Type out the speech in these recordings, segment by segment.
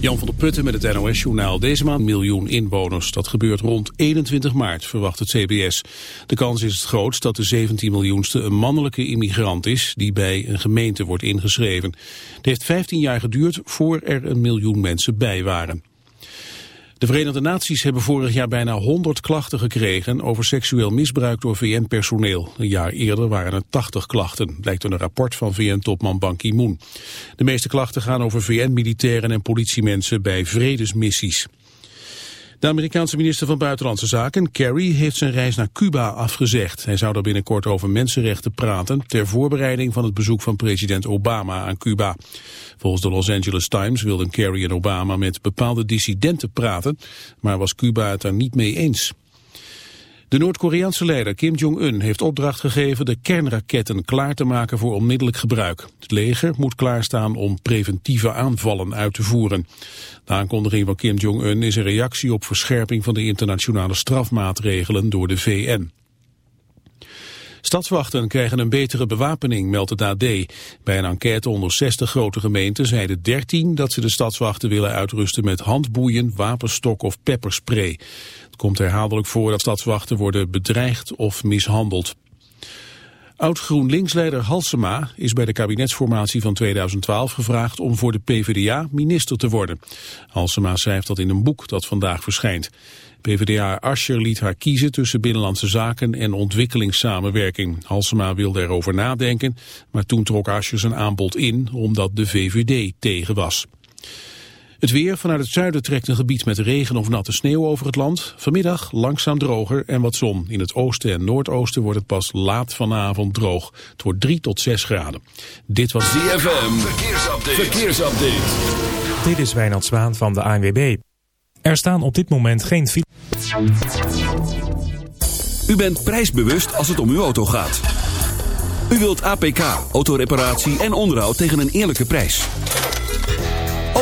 Jan van der Putten met het NOS-journaal. Deze maand miljoen inwoners. Dat gebeurt rond 21 maart, verwacht het CBS. De kans is het grootst dat de 17 miljoenste een mannelijke immigrant is... die bij een gemeente wordt ingeschreven. Het heeft 15 jaar geduurd voor er een miljoen mensen bij waren. De Verenigde Naties hebben vorig jaar bijna 100 klachten gekregen over seksueel misbruik door VN-personeel. Een jaar eerder waren er 80 klachten, blijkt uit een rapport van VN-topman Ban Ki-moon. De meeste klachten gaan over VN-militairen en politiemensen bij vredesmissies. De Amerikaanse minister van Buitenlandse Zaken, Kerry, heeft zijn reis naar Cuba afgezegd. Hij zou daar binnenkort over mensenrechten praten ter voorbereiding van het bezoek van president Obama aan Cuba. Volgens de Los Angeles Times wilden Kerry en Obama met bepaalde dissidenten praten, maar was Cuba het daar niet mee eens. De Noord-Koreaanse leider Kim Jong-un heeft opdracht gegeven de kernraketten klaar te maken voor onmiddellijk gebruik. Het leger moet klaarstaan om preventieve aanvallen uit te voeren. De aankondiging van Kim Jong-un is een reactie op verscherping van de internationale strafmaatregelen door de VN. Stadswachten krijgen een betere bewapening, meldt het AD. Bij een enquête onder 60 grote gemeenten zeiden 13 dat ze de stadswachten willen uitrusten met handboeien, wapenstok of pepperspray. Komt herhaaldelijk voor dat stadswachten worden bedreigd of mishandeld. Oud-GroenLinks-leider Halsema is bij de kabinetsformatie van 2012 gevraagd om voor de PvdA minister te worden. Halsema schrijft dat in een boek dat vandaag verschijnt. PvdA Ascher liet haar kiezen tussen binnenlandse zaken en ontwikkelingssamenwerking. Halsema wilde erover nadenken, maar toen trok Ascher zijn aanbod in omdat de VVD tegen was. Het weer vanuit het zuiden trekt een gebied met regen of natte sneeuw over het land. Vanmiddag langzaam droger en wat zon. In het oosten en noordoosten wordt het pas laat vanavond droog. Het wordt 3 tot 6 graden. Dit was DFM. Verkeersupdate. Verkeersupdate. Dit is Wijnand Zwaan van de ANWB. Er staan op dit moment geen U bent prijsbewust als het om uw auto gaat. U wilt APK, autoreparatie en onderhoud tegen een eerlijke prijs.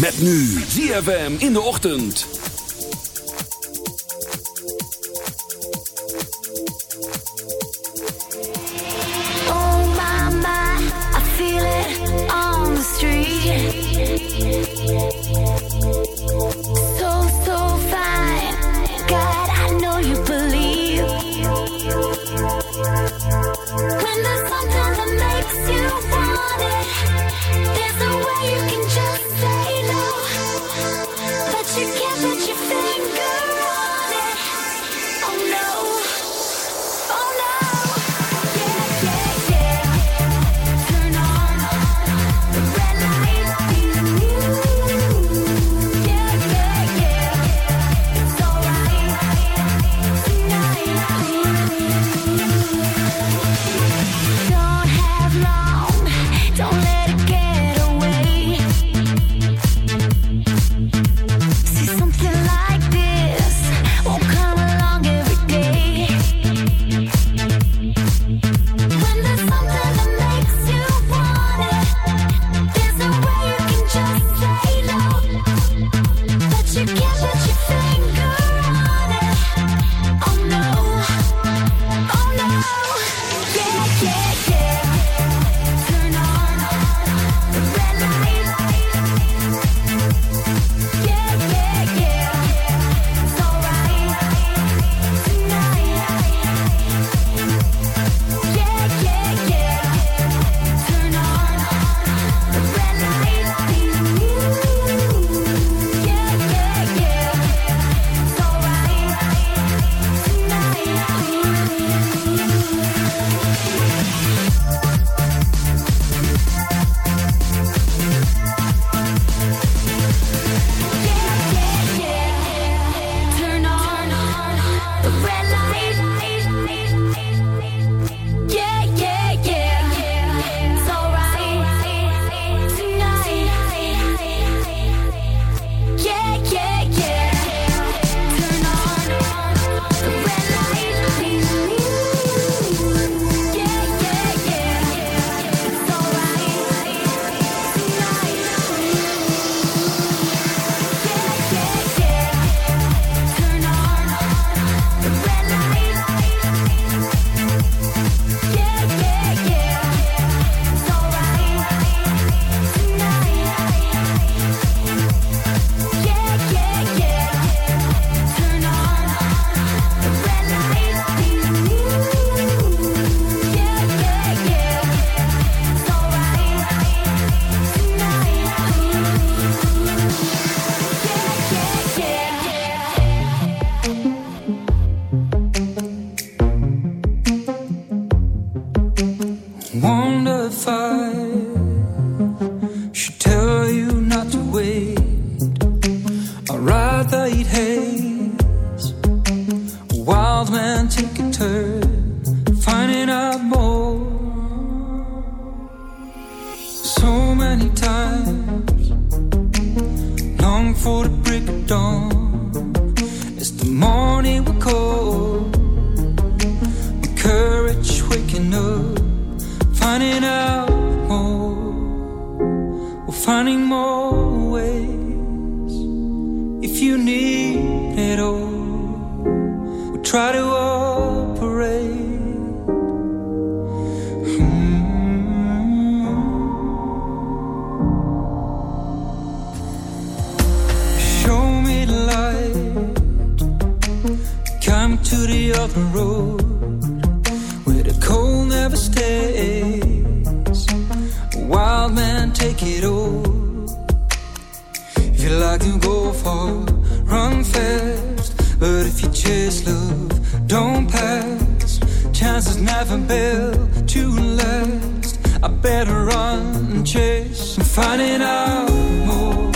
Met nu ZFM in de ochtend. Oh my, I feel it so far, run fast. But if you chase love, don't pass. Chances never built to last. I better run and chase. I'm finding out more.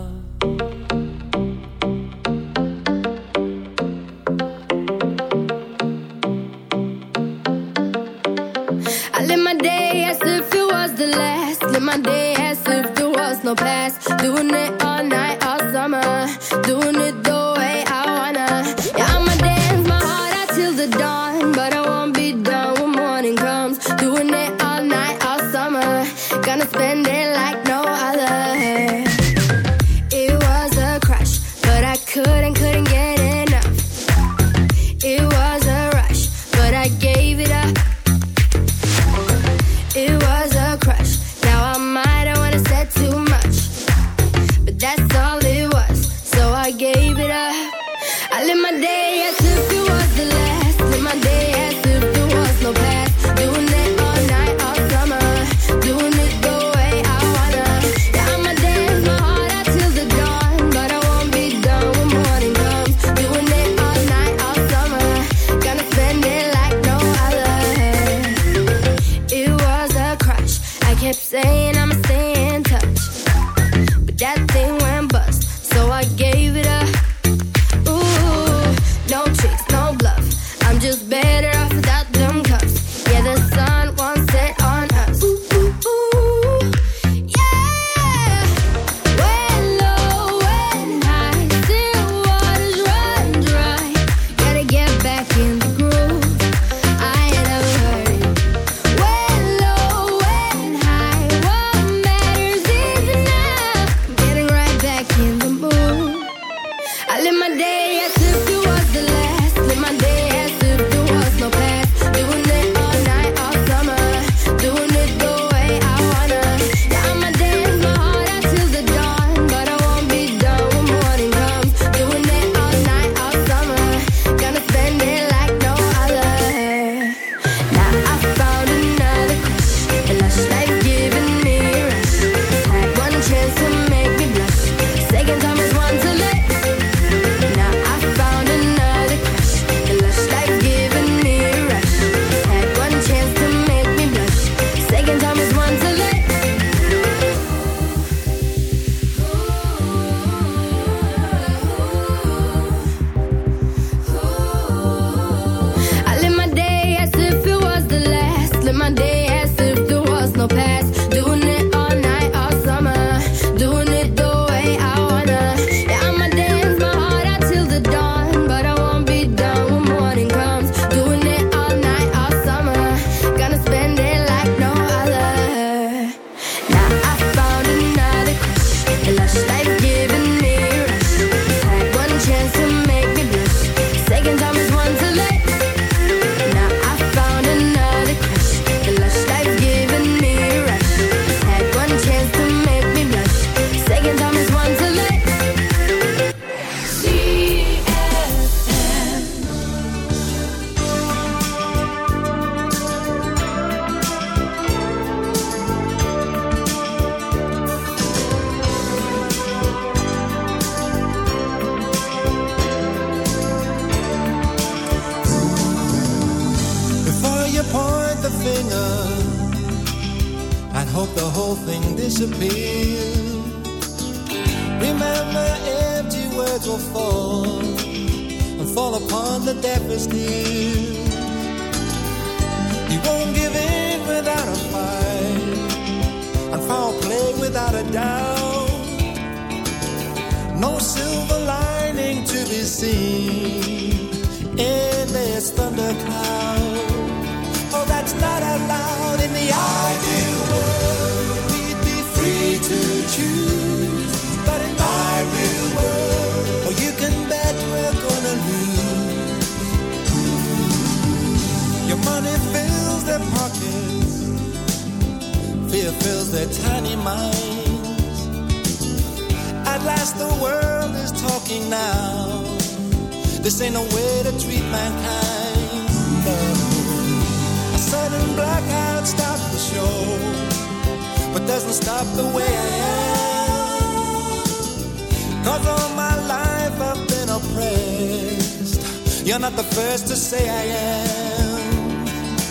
You're not the first to say I am.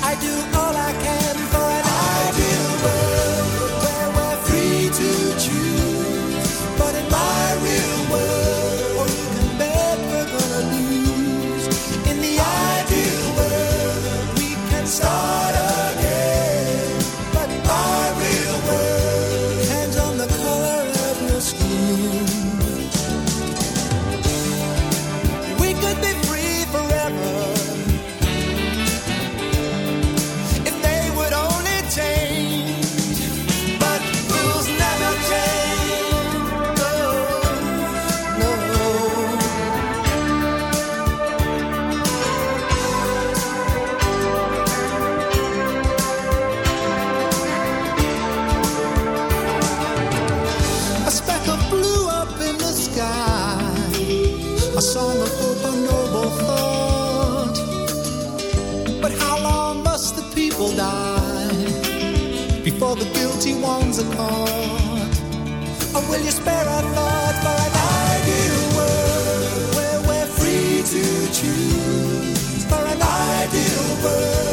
I do. over.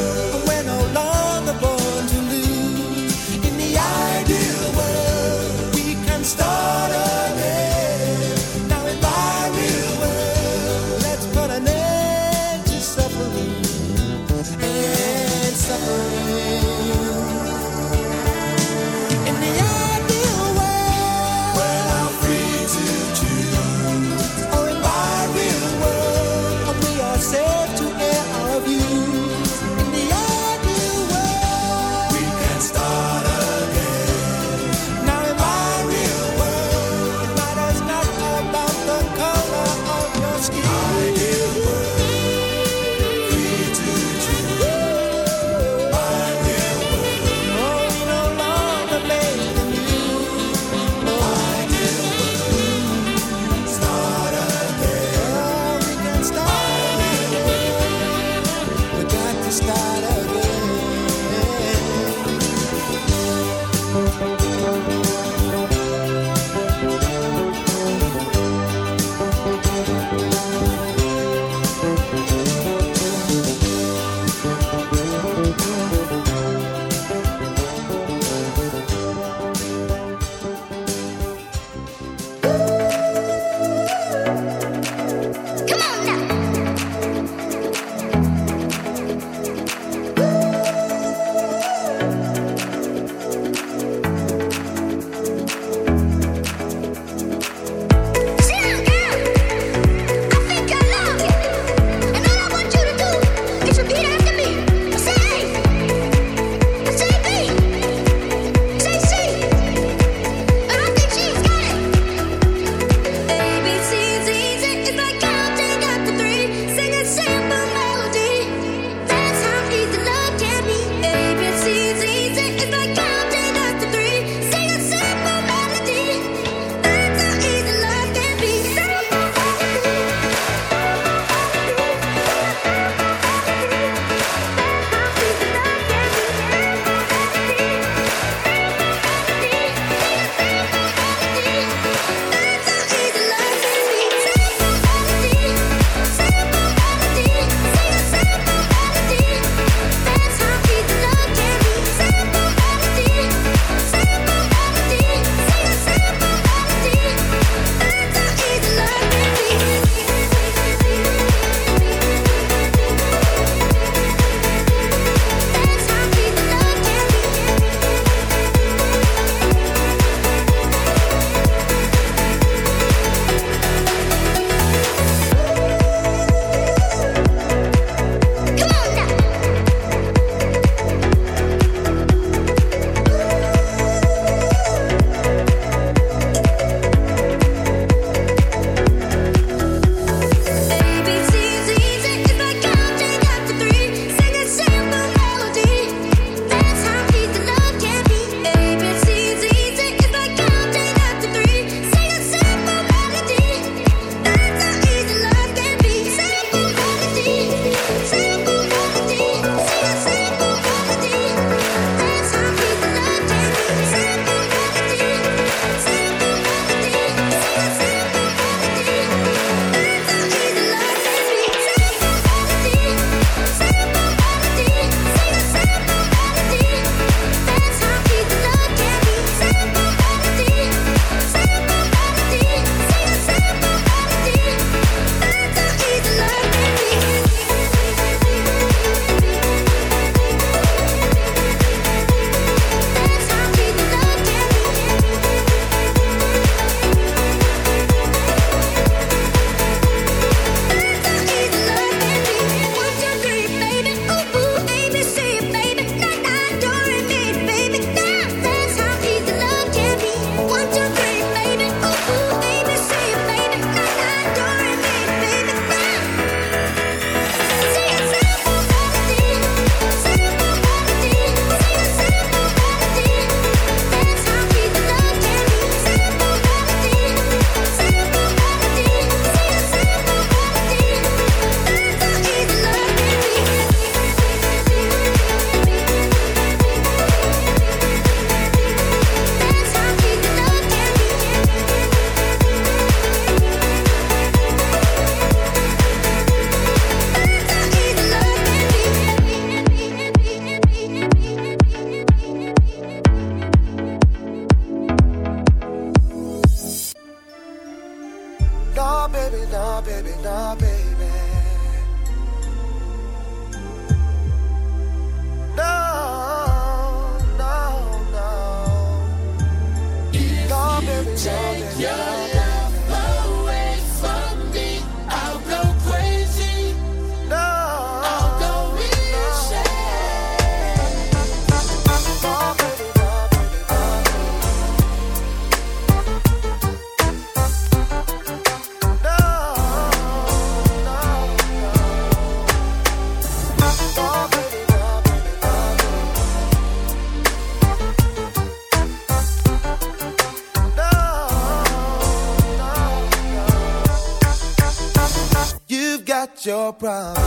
your problem.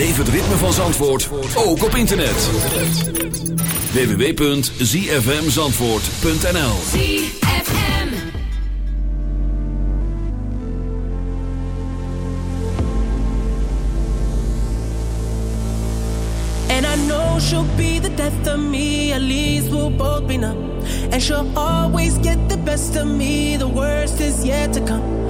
Beleef het ritme van Zandvoort ook op internet. www.zfmzandvoort.nl And I know she'll be the death of me. At least we'll both be numb. And she'll always get the best of me. The worst is yet to come.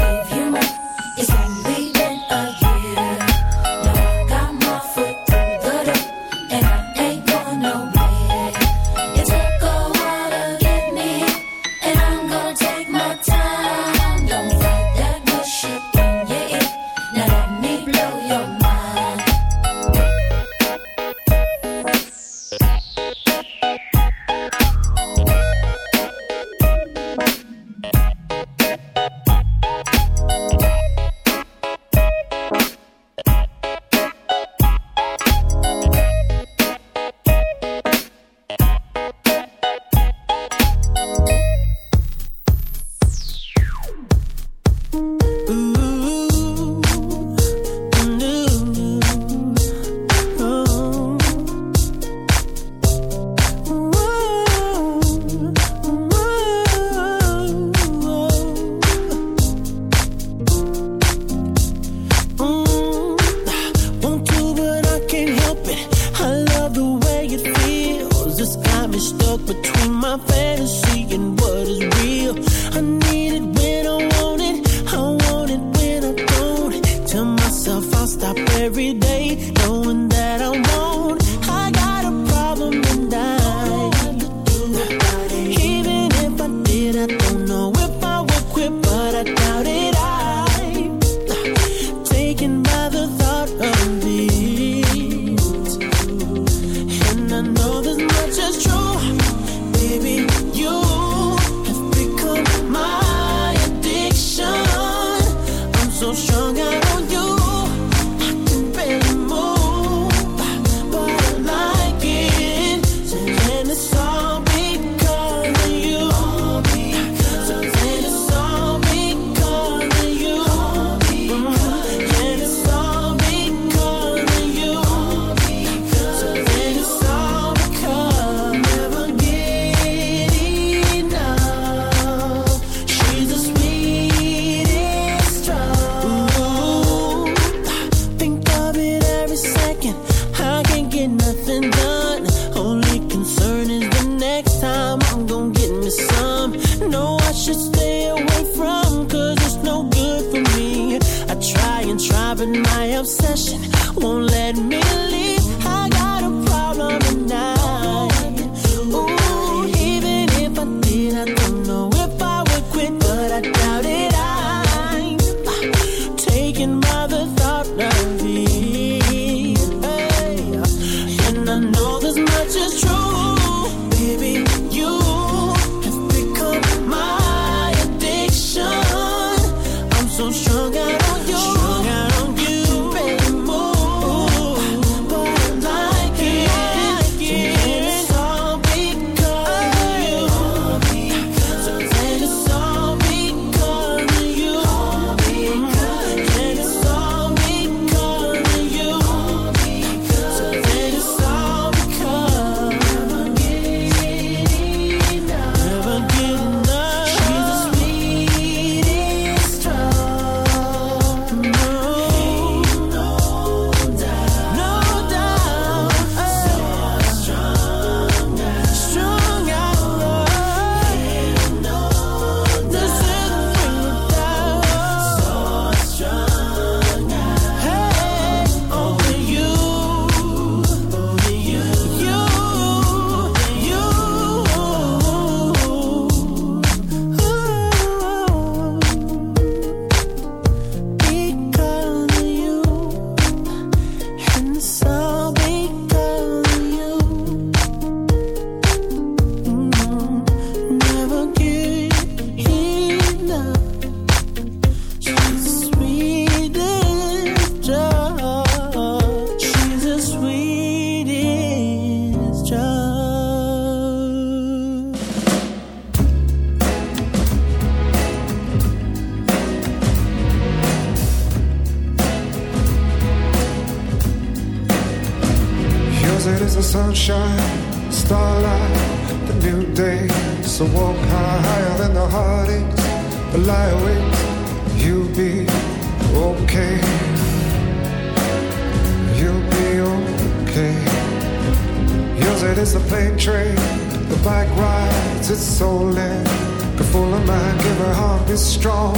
A full of give her heart, be strong.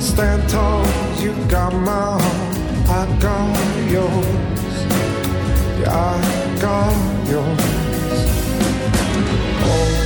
Stand tall, you got my heart, I got yours. Yeah, I got yours. Oh,